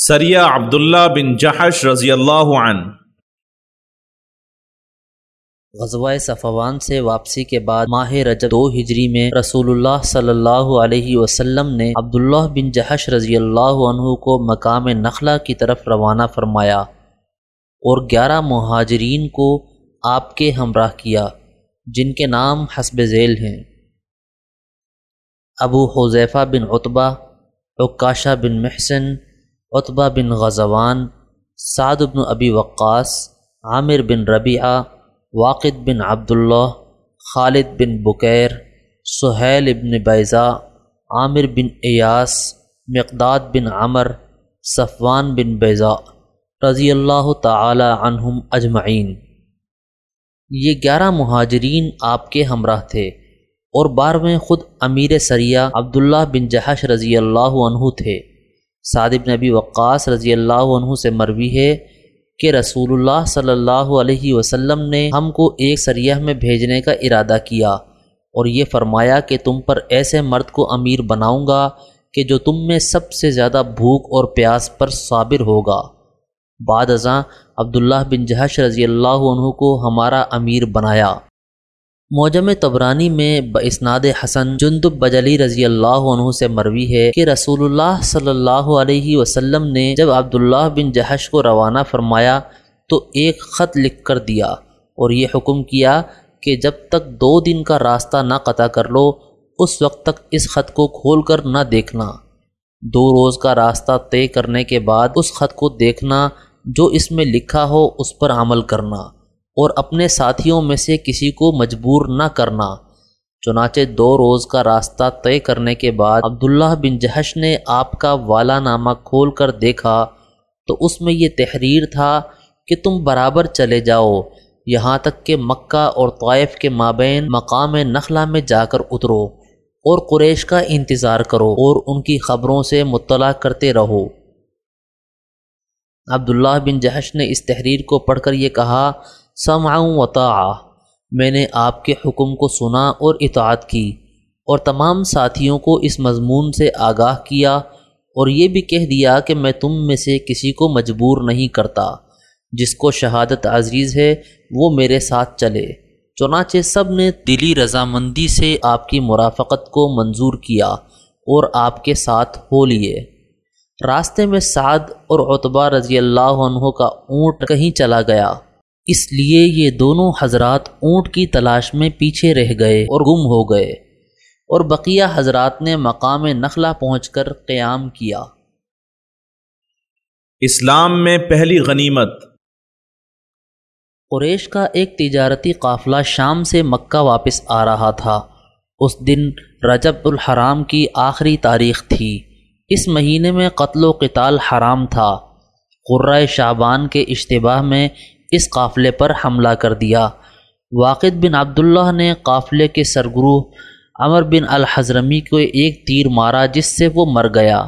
سریہ عبداللہ بن جحش رضی اللہ عنہ۔ غزوہ صفوان سے واپسی کے بعد ماہ رجب دو ہجری میں رسول اللہ صلی اللہ علیہ وسلم نے عبداللہ بن جہش رضی اللہ عنہ کو مقام نخلا کی طرف روانہ فرمایا اور گیارہ مہاجرین کو آپ کے ہمراہ کیا، جن کے نام حسب ذیل ہیں۔ ابو حذیفہ بن عطبہ عکاشہ بن محسن عطبہ بن غزوان، سعد بن ابی وقاص، عامر بن ربیعہ، واقد بن عبداللہ، خالد بن بکیر، سہیل ابن بیضا، عامر بن ایاس، مقداد بن عمر، صفوان بن بیضا رضی اللہ تعالی عنہم اجمعین۔ یہ گیارہ مہاجرین آپ کے ہمراہ تھے اور بارہویں خود امیر سریہ عبداللہ بن جہش رضی اللہ عنہ تھے۔ بن نبی وقاص رضی اللہ عنہ سے مروی ہے کہ رسول اللہ صلی اللہ علیہ وسلم نے ہم کو ایک سریح میں بھیجنے کا ارادہ کیا اور یہ فرمایا کہ تم پر ایسے مرد کو امیر بناؤں گا کہ جو تم میں سب سے زیادہ بھوک اور پیاس پر صابر ہوگا۔ بعد ازاں عبداللہ بن جہش رضی اللہ عنہ کو ہمارا امیر بنایا۔ موجم تبرانی میں بسناد حسن جندب بجلی رضی اللہ عنہ سے مروی ہے کہ رسول اللہ صلی اللہ علیہ وسلم نے جب عبداللہ بن جہش کو روانہ فرمایا تو ایک خط لکھ کر دیا اور یہ حکم کیا کہ جب تک دو دن کا راستہ نہ قطع کر لو، اس وقت تک اس خط کو کھول کر نہ دیکھنا۔ دو روز کا راستہ طے کرنے کے بعد اس خط کو دیکھنا جو اس میں لکھا ہو، اس پر عمل کرنا۔ اور اپنے ساتھیوں میں سے کسی کو مجبور نہ کرنا۔ چنانچہ دو روز کا راستہ طے کرنے کے بعد عبداللہ بن جہش نے آپ کا والا نامہ کھول کر دیکھا تو اس میں یہ تحریر تھا کہ تم برابر چلے جاؤ، یہاں تک کہ مکہ اور طائف کے مابین مقام نخلا میں جا کر اترو اور قریش کا انتظار کرو اور ان کی خبروں سے مطلع کرتے رہو۔ عبداللہ بن جہش نے اس تحریر کو پڑھ کر یہ کہا سمعوں وطا میں نے آپ کے حکم کو سنا اور اطاعت کی اور تمام ساتھیوں کو اس مضمون سے آگاہ کیا اور یہ بھی کہہ دیا کہ میں تم میں سے کسی کو مجبور نہیں کرتا، جس کو شہادت عزیز ہے، وہ میرے ساتھ چلے۔ چنانچہ سب نے دلی رضامندی سے آپ کی مرافقت کو منظور کیا اور آپ کے ساتھ ہو لیے۔ راستے میں سعد اور عطبہ رضی اللہ عنہ کا اونٹ کہیں چلا گیا۔ اس لیے یہ دونوں حضرات اونٹ کی تلاش میں پیچھے رہ گئے اور گم ہو گئے۔ اور بقیہ حضرات نے مقام نخلا پہنچ کر قیام کیا۔ اسلام میں پہلی غنیمت۔ قریش کا ایک تجارتی قافلہ شام سے مکہ واپس آ رہا تھا۔ اس دن رجب الحرام کی آخری تاریخ تھی۔ اس مہینے میں قتل و قتال حرام تھا۔ قرۂ شعبان کے اشتباہ میں اس قافلے پر حملہ کر دیا۔ واقد بن عبداللہ نے قافلے کے سرگرو عمر بن الحضرمی کو ایک تیر مارا جس سے وہ مر گیا۔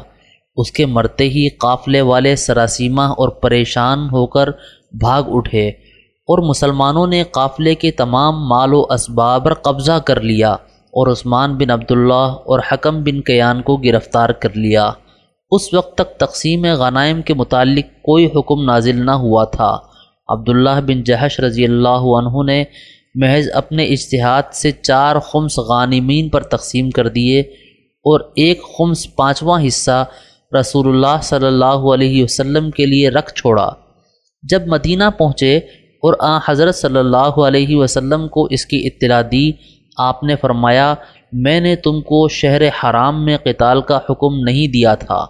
اس کے مرتے ہی قافلے والے سراسیمہ اور پریشان ہو کر بھاگ اٹھے اور مسلمانوں نے قافلے کے تمام مال و اسباب پر قبضہ کر لیا اور عثمان بن عبداللہ اور حکم بن قیان کو گرفتار کر لیا۔ اس وقت تک تقسیم غنائم کے متعلق کوئی حکم نازل نہ ہوا تھا۔ عبداللہ بن جہش رضی اللہ عنہ نے محض اپنے اجتہاد سے چار خمس غانمین پر تقسیم کر دیے اور ایک خمس پانچواں حصہ رسول اللہ صلی اللہ علیہ وسلم کے لیے رکھ چھوڑا۔ جب مدینہ پہنچے اور آ حضرت صلی اللہ علیہ وسلم کو اس کی اطلاع دی، آپ نے فرمایا، میں نے تم کو شہر حرام میں قتال کا حکم نہیں دیا تھا۔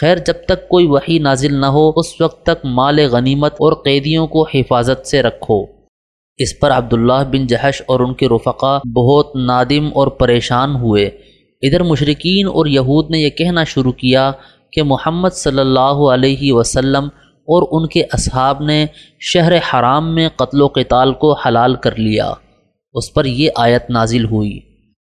خیر جب تک کوئی وہی نازل نہ ہو، اس وقت تک مال غنیمت اور قیدیوں کو حفاظت سے رکھو۔ اس پر عبداللہ بن جہش اور ان کے رفقا بہت نادم اور پریشان ہوئے۔ ادھر مشرقین اور یہود نے یہ کہنا شروع کیا کہ محمد صلی اللہ علیہ وسلم اور ان کے اصحاب نے شہر حرام میں قتل و قتال کو حلال کر لیا۔ اس پر یہ آیت نازل ہوئی۔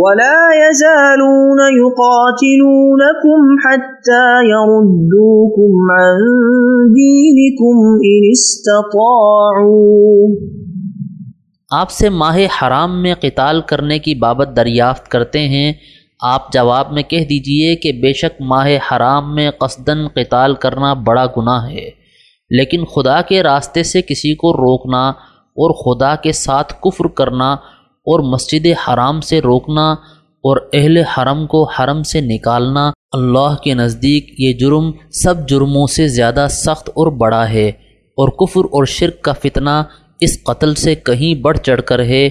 ولا يزالون يقاتلونكم حتى يردوكم عن دينكم إن استطاعوا. آپ سے ماہ حرام میں قتال کرنے کی بابت دریافت کرتے ہیں۔ آپ جواب میں کہہ دیجیے کہ بے شک ماہ حرام میں قصدن قتال کرنا بڑا گناہ ہے۔ لیکن خدا کے راستے سے کسی کو روکنا اور خدا کے ساتھ کفر کرنا اور مسجد حرام سے روکنا اور اہل حرم کو حرم سے نکالنا اللہ کے نزدیک یہ جرم سب جرموں سے زیادہ سخت اور بڑا ہے اور کفر اور شرک کا فتنہ اس قتل سے کہیں بڑھ چڑھ کر ہے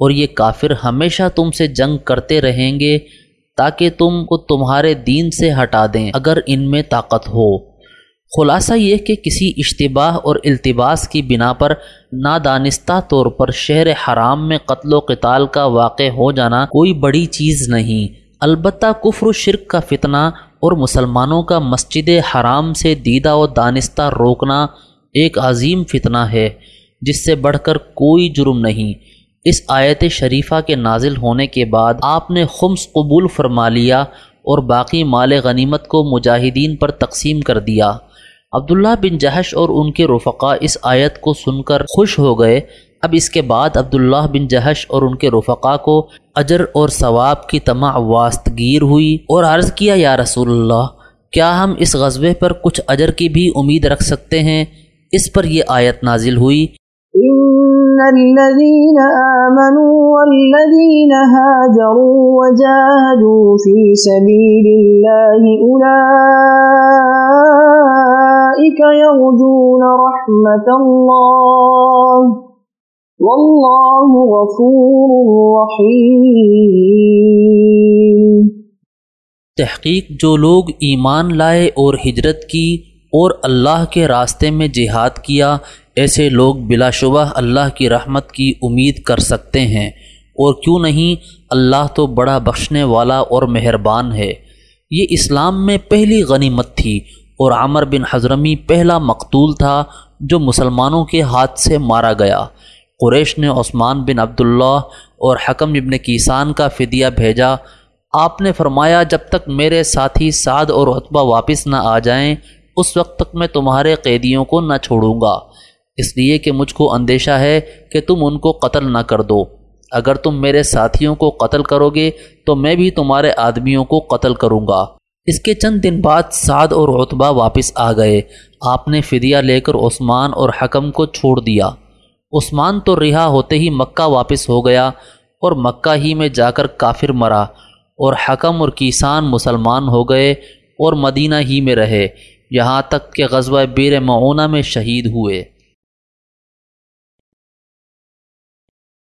اور یہ کافر ہمیشہ تم سے جنگ کرتے رہیں گے تاکہ تم کو تمہارے دین سے ہٹا دیں اگر ان میں طاقت ہو۔ خلاصہ یہ کہ کسی اشتباہ اور التباس کی بنا پر نادانستہ طور پر شہر حرام میں قتل و قتال کا واقع ہو جانا کوئی بڑی چیز نہیں۔ البتہ کفر و شرک کا فتنہ اور مسلمانوں کا مسجد حرام سے دیدہ و دانستہ روکنا ایک عظیم فتنہ ہے، جس سے بڑھ کر کوئی جرم نہیں۔ اس آیت شریفہ کے نازل ہونے کے بعد آپ نے خمس قبول فرما لیا اور باقی مال غنیمت کو مجاہدین پر تقسیم کر دیا۔ عبداللہ بن جہش اور ان کے رفقا اس آیت کو سن کر خوش ہو گئے۔ اب اس کے بعد عبداللہ بن جہش اور ان کے رفقا کو اجر اور ثواب کی تمع واسطگیر ہوئی اور عرض کیا، یا رسول اللہ کیا ہم اس غزبے پر کچھ اجر کی بھی امید رکھ سکتے ہیں؟ اس پر یہ آیت نازل ہوئی۔ إن الذين آمنوا والذين هاجروا وجاهدوا في سبيل الله أولئك يرجون رحمة الله والله غفور رحيم۔ تحقیق جو لوگ ایمان لائے اور ہجرت کی اور اللہ کے راستے میں جہاد کیا، ایسے لوگ بلا شبہ اللہ کی رحمت کی امید کر سکتے ہیں۔ اور کیوں نہیں؟ اللہ تو بڑا بخشنے والا اور مہربان ہے۔ یہ اسلام میں پہلی غنیمت تھی۔ اور عمر بن حضرمی پہلا مقتول تھا جو مسلمانوں کے ہاتھ سے مارا گیا۔ قریش نے عثمان بن عبداللہ اور حکم ابن کیسان کا فدیہ بھیجا۔ آپ نے فرمایا، جب تک میرے ساتھی سعد اور عطبہ واپس نہ آ جائیں، اس وقت تک میں تمہارے قیدیوں کو نہ چھوڑوں گا۔ اس لیے کہ مجھ کو اندیشہ ہے کہ تم ان کو قتل نہ کر دو۔ اگر تم میرے ساتھیوں کو قتل کرو گے، تو میں بھی تمہارے آدمیوں کو قتل کروں گا۔ اس کے چند دن بعد سعد اور رتبہ واپس آ گئے۔ آپ نے فدیہ لے کر عثمان اور حکم کو چھوڑ دیا۔ عثمان تو رہا ہوتے ہی مکہ واپس ہو گیا اور مکہ ہی میں جا کر کافر مرا اور حکم اور کیسان مسلمان ہو گئے اور مدینہ ہی میں رہے۔ یہاں تک کہ غزوہ بیر معونہ میں شہید ہوئے۔